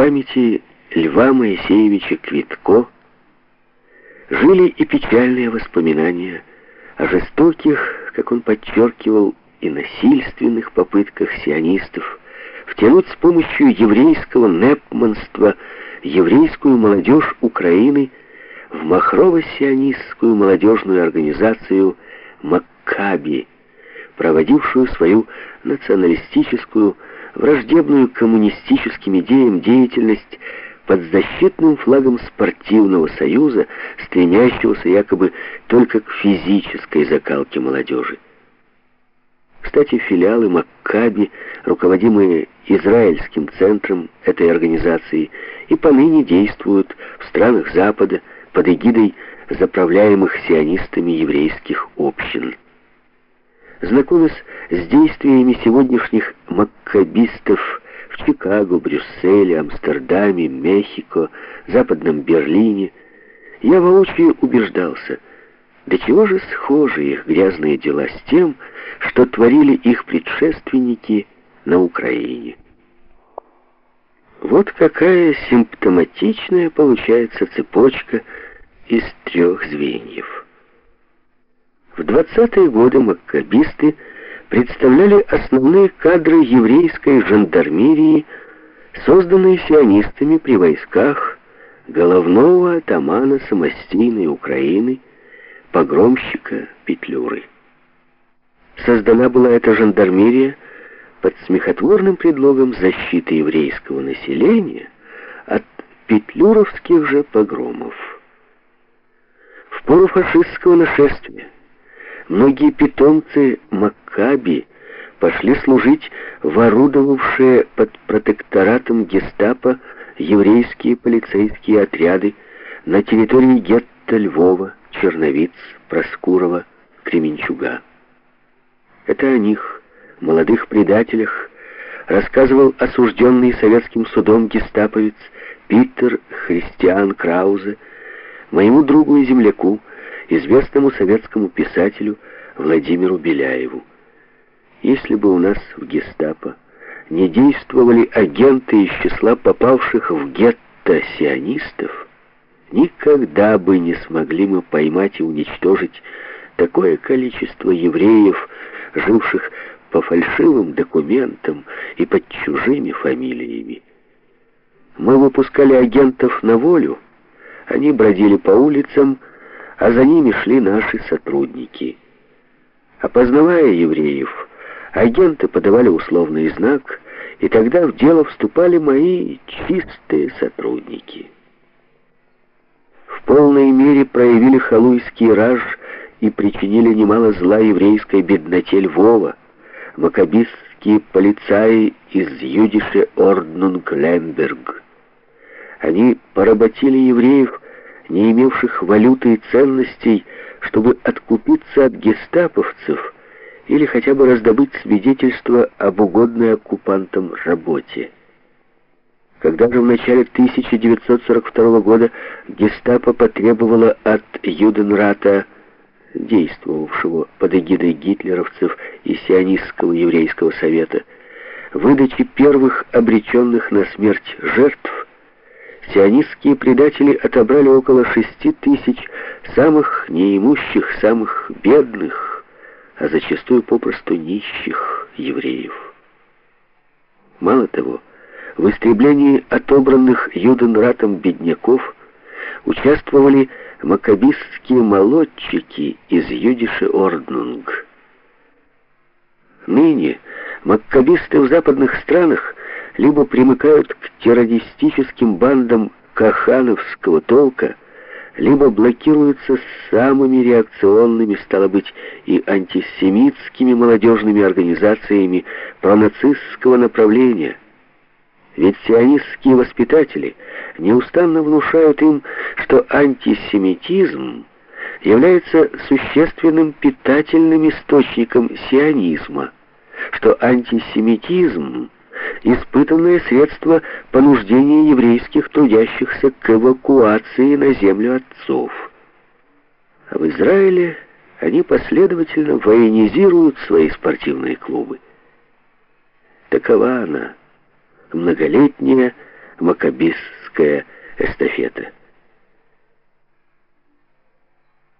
памяти Льва Моисеевича Квитко жили и печальные воспоминания о жестоких, как он подчеркивал, и насильственных попытках сионистов втянуть с помощью еврейского непманства еврейскую молодежь Украины в махрово-сионистскую молодежную организацию «Маккаби», проводившую свою националистическую, враждебную коммунистическим идеям деятельность под защитным флагом спортивного союза, стремящегося якобы только к физической закалке молодежи. Кстати, филиалы Маккаби, руководимые израильским центром этой организации, и поныне действуют в странах Запада под эгидой заправляемых сионистами еврейских общин. Знакомясь с действиями сегодняшних маккабистов в Чикаго, Брюсселе, Амстердаме, Мехико, Западном Берлине, я воочию убеждался, до чего же схожи их грязные дела с тем, что творили их предшественники на Украине. Вот какая симптоматичная получается цепочка из трех звеньев. В 20-е годы маккабисты представляли основные кадры еврейской жандармерии, созданные сионистами при войсках головного атамана самостийной Украины, погромщика Петлюры. Создана была эта жандармерия под смехотворным предлогом защиты еврейского населения от петлюровских же погромов. В пору фашистского нашествия многие питомцы Маккаби пошли служить в орудовавшие под протекторатом гестапо еврейские полицейские отряды на территории гетто Львова, Черновиц, Проскурова, Кременчуга. Это о них, молодых предателях, рассказывал осужденный советским судом гестаповец Питер Христиан Краузе, моему другу и земляку, известному советскому писателю Владимиру Беляеву. Если бы у нас в гестапо не действовали агенты из числа попавших в гетто сионистов, никогда бы не смогли мы поймать и уничтожить такое количество евреев, живших по фальшивым документам и под чужими фамилиями. Мы выпускали агентов на волю, они бродили по улицам, а за ними шли наши сотрудники. Опознавая евреев, агенты подавали условный знак, и тогда в дело вступали мои чистые сотрудники. В полной мере проявили халуйский раж и причинили немало зла еврейской бедноте Львова, макабистские полицаи из Юдише Орднунг Лемберг. Они поработили евреев, не имевших валюты и ценностей, чтобы откупиться от гестаповцев или хотя бы раздобыть свидетельство об угодной оккупантам работе. Когда же в начале 1942 года гестапо потребовало от Юденрата действовавшего под эгидой гитлеровцев и сионистского еврейского совета, выдачи первых обреченных на смерть жертв, сионистские предатели отобрали около шести тысяч самых неимущих, самых бедных, а зачастую попросту нищих евреев. Мало того, в истреблении отобранных Юденратом бедняков участвовали макабистские молодчики из Юдиши Орднунг. Ныне маккабисты в западных странах либо примыкают к террористическим бандам кахановского толка, либо блокируются самыми реакционными, стало быть, и антисемитскими молодежными организациями пронацистского направления – ведь сионистские воспитатели неустанно внушают им, что антисемитизм является существенным питательным источником сионизма, что антисемитизм – испытанное средство понуждения еврейских трудящихся к эвакуации на землю отцов. А в Израиле они последовательно военизируют свои спортивные клубы. Такова она – многолетняя макабистская эстафета.